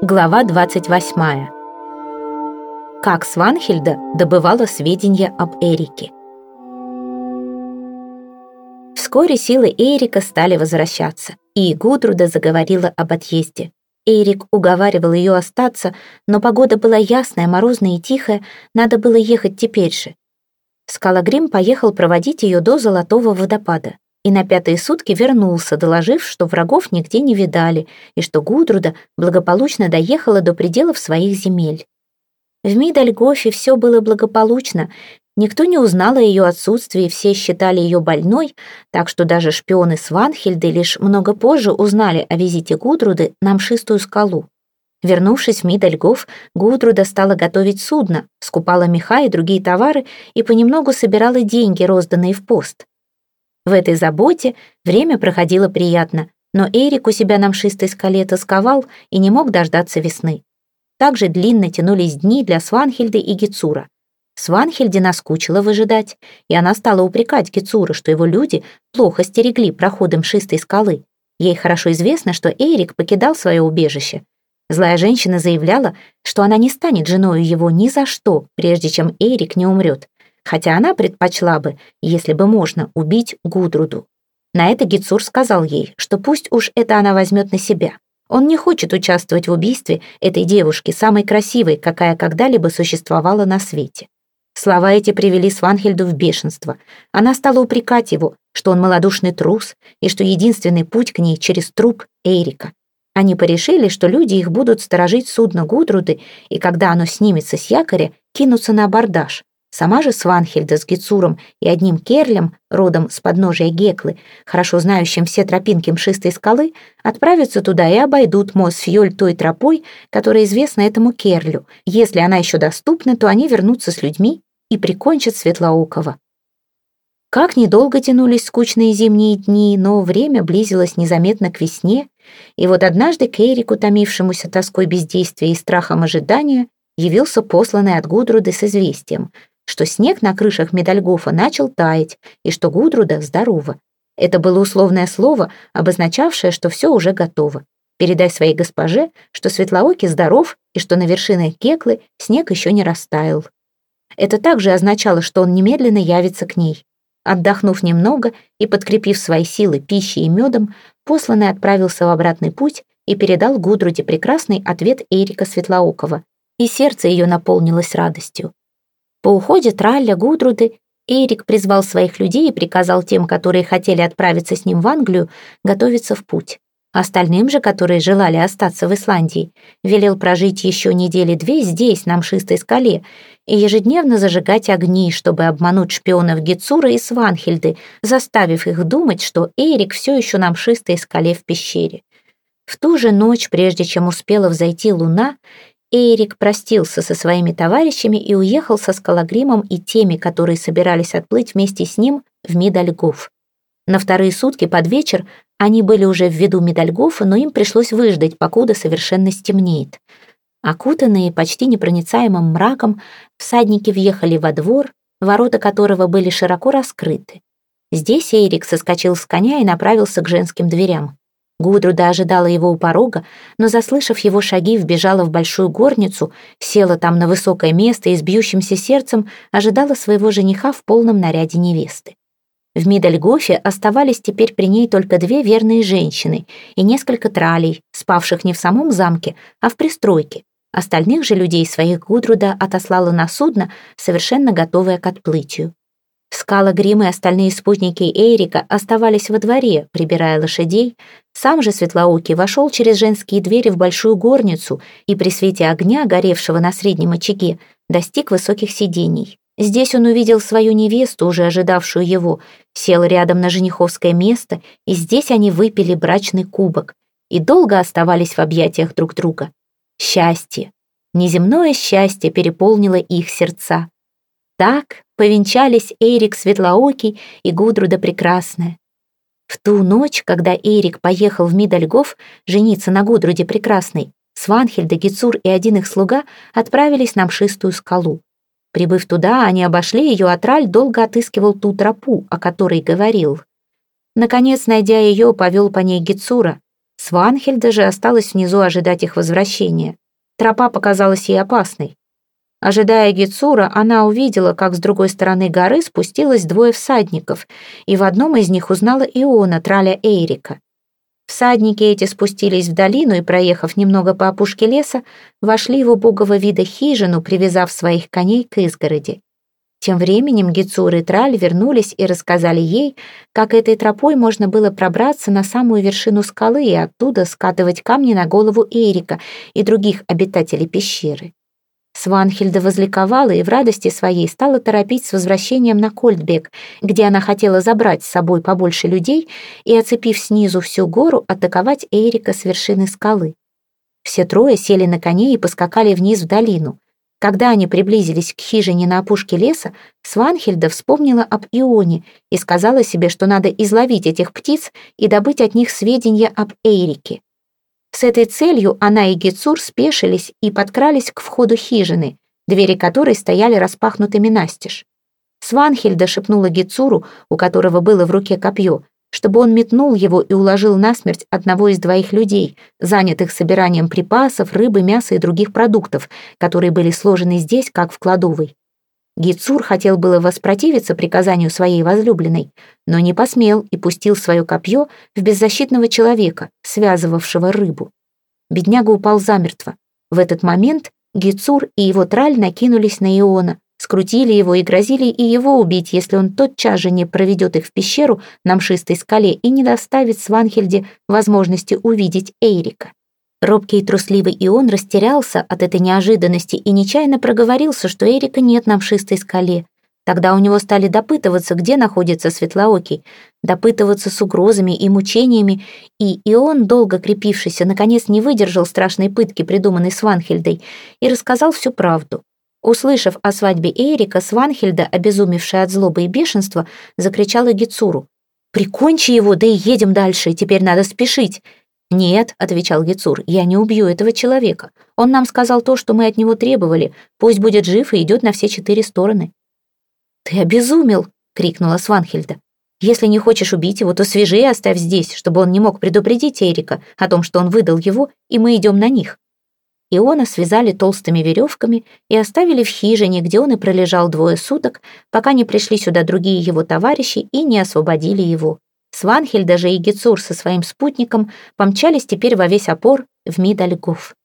Глава 28. Как Сванхильда добывала сведения об Эрике. Вскоре силы Эрика стали возвращаться, и Гудруда заговорила об отъезде. Эрик уговаривал ее остаться, но погода была ясная, морозная и тихая, надо было ехать теперь же. Скалагрим поехал проводить ее до Золотого водопада и на пятые сутки вернулся, доложив, что врагов нигде не видали и что Гудруда благополучно доехала до пределов своих земель. В Мидальгофе все было благополучно, никто не узнал о ее отсутствии, все считали ее больной, так что даже шпионы Сванхельды лишь много позже узнали о визите Гудруды на Мшистую скалу. Вернувшись в Мидальгоф, Гудруда стала готовить судно, скупала меха и другие товары и понемногу собирала деньги, розданные в пост. В этой заботе время проходило приятно, но Эрик у себя на мшистой скале тосковал и не мог дождаться весны. Также длинно тянулись дни для Сванхельды и Гицура. Сванхельде наскучило выжидать, и она стала упрекать Гицура, что его люди плохо стерегли проходы мшистой скалы. Ей хорошо известно, что Эрик покидал свое убежище. Злая женщина заявляла, что она не станет женой его ни за что, прежде чем Эрик не умрет хотя она предпочла бы, если бы можно, убить Гудруду. На это Гицур сказал ей, что пусть уж это она возьмет на себя. Он не хочет участвовать в убийстве этой девушки, самой красивой, какая когда-либо существовала на свете. Слова эти привели Сванхельду в бешенство. Она стала упрекать его, что он малодушный трус, и что единственный путь к ней через труп Эрика. Они порешили, что люди их будут сторожить судно Гудруды, и когда оно снимется с якоря, кинутся на абордаж. Сама же Сванхельда с Гицуром и одним Керлем, родом с подножия Геклы, хорошо знающим все тропинки мшистой скалы, отправятся туда и обойдут Мосфьёль той тропой, которая известна этому Керлю. Если она еще доступна, то они вернутся с людьми и прикончат Светлоокова. Как недолго тянулись скучные зимние дни, но время близилось незаметно к весне, и вот однажды к Эрику, томившемуся тоской бездействия и страхом ожидания, явился посланный от Гудруды с известием — что снег на крышах Медальгофа начал таять и что Гудруда здорова. Это было условное слово, обозначавшее, что все уже готово. Передай своей госпоже, что Светлоокий здоров и что на вершинах Геклы снег еще не растаял. Это также означало, что он немедленно явится к ней. Отдохнув немного и подкрепив свои силы пищей и медом, посланный отправился в обратный путь и передал Гудруде прекрасный ответ Эрика Светлоокова, и сердце ее наполнилось радостью. По уходе Тралля Гудруды Эрик призвал своих людей и приказал тем, которые хотели отправиться с ним в Англию, готовиться в путь. Остальным же, которые желали остаться в Исландии, велел прожить еще недели две здесь, на мшистой скале, и ежедневно зажигать огни, чтобы обмануть шпионов Гецура и Сванхельды, заставив их думать, что Эрик все еще на мшистой скале в пещере. В ту же ночь, прежде чем успела взойти луна, Эрик простился со своими товарищами и уехал со Скалагримом и теми, которые собирались отплыть вместе с ним в Медальгоф. На вторые сутки под вечер они были уже в виду Медальгофа, но им пришлось выждать, покуда совершенно стемнеет. Окутанные почти непроницаемым мраком, всадники въехали во двор, ворота которого были широко раскрыты. Здесь Эрик соскочил с коня и направился к женским дверям. Гудруда ожидала его у порога, но, заслышав его шаги, вбежала в большую горницу, села там на высокое место и с бьющимся сердцем ожидала своего жениха в полном наряде невесты. В Мидальгофе оставались теперь при ней только две верные женщины и несколько тралей, спавших не в самом замке, а в пристройке. Остальных же людей своих Гудруда отослала на судно, совершенно готовое к отплытию. Скала Грим и остальные спутники Эрика оставались во дворе, прибирая лошадей. Сам же Светлоокий вошел через женские двери в большую горницу и при свете огня, горевшего на среднем очаге, достиг высоких сидений. Здесь он увидел свою невесту, уже ожидавшую его, сел рядом на жениховское место, и здесь они выпили брачный кубок и долго оставались в объятиях друг друга. Счастье, неземное счастье переполнило их сердца. Так повенчались Эрик Светлоокий и Гудруда Прекрасная. В ту ночь, когда Эрик поехал в Мидальгоф жениться на Гудруде Прекрасной, Сванхельда, Гицур и один их слуга отправились на мшистую скалу. Прибыв туда, они обошли ее, а Траль долго отыскивал ту тропу, о которой говорил. Наконец, найдя ее, повел по ней Гицура. Сванхельда же осталась внизу ожидать их возвращения. Тропа показалась ей опасной. Ожидая Гицура, она увидела, как с другой стороны горы спустилось двое всадников, и в одном из них узнала Иона, траля Эйрика. Всадники эти спустились в долину и, проехав немного по опушке леса, вошли в убогого вида хижину, привязав своих коней к изгороди. Тем временем Гицур и Траль вернулись и рассказали ей, как этой тропой можно было пробраться на самую вершину скалы и оттуда скатывать камни на голову Эрика и других обитателей пещеры. Сванхельда возликовала и в радости своей стала торопить с возвращением на Кольдбек, где она хотела забрать с собой побольше людей и, оцепив снизу всю гору, атаковать Эрика с вершины скалы. Все трое сели на коней и поскакали вниз в долину. Когда они приблизились к хижине на опушке леса, Сванхельда вспомнила об Ионе и сказала себе, что надо изловить этих птиц и добыть от них сведения об Эйрике. С этой целью она и Гицур спешились и подкрались к входу хижины, двери которой стояли распахнутыми настежь. Сванхельда шепнула Гицуру, у которого было в руке копье, чтобы он метнул его и уложил насмерть одного из двоих людей, занятых собиранием припасов, рыбы, мяса и других продуктов, которые были сложены здесь, как в кладовой. Гицур хотел было воспротивиться приказанию своей возлюбленной, но не посмел и пустил свое копье в беззащитного человека, связывавшего рыбу. Бедняга упал замертво. В этот момент Гицур и его траль накинулись на Иона, скрутили его и грозили и его убить, если он тотчас же не проведет их в пещеру на мшистой скале и не доставит Сванхельде возможности увидеть Эйрика. Робкий и трусливый Ион растерялся от этой неожиданности и нечаянно проговорился, что Эрика нет на мшистой скале. Тогда у него стали допытываться, где находится Светлоокий, допытываться с угрозами и мучениями, и Ион, долго крепившийся, наконец не выдержал страшной пытки, придуманной Сванхельдой, и рассказал всю правду. Услышав о свадьбе Эрика, Сванхельда, обезумевшая от злобы и бешенства, закричала Гицуру. «Прикончи его, да и едем дальше, теперь надо спешить. «Нет», — отвечал Гицур, — «я не убью этого человека. Он нам сказал то, что мы от него требовали. Пусть будет жив и идет на все четыре стороны». «Ты обезумел!» — крикнула Сванхельда. «Если не хочешь убить его, то свяжи и оставь здесь, чтобы он не мог предупредить Эрика о том, что он выдал его, и мы идем на них». Иона связали толстыми веревками и оставили в хижине, где он и пролежал двое суток, пока не пришли сюда другие его товарищи и не освободили его. Сванхель даже и Гицур со своим спутником помчались теперь во весь опор в Мидальгоф.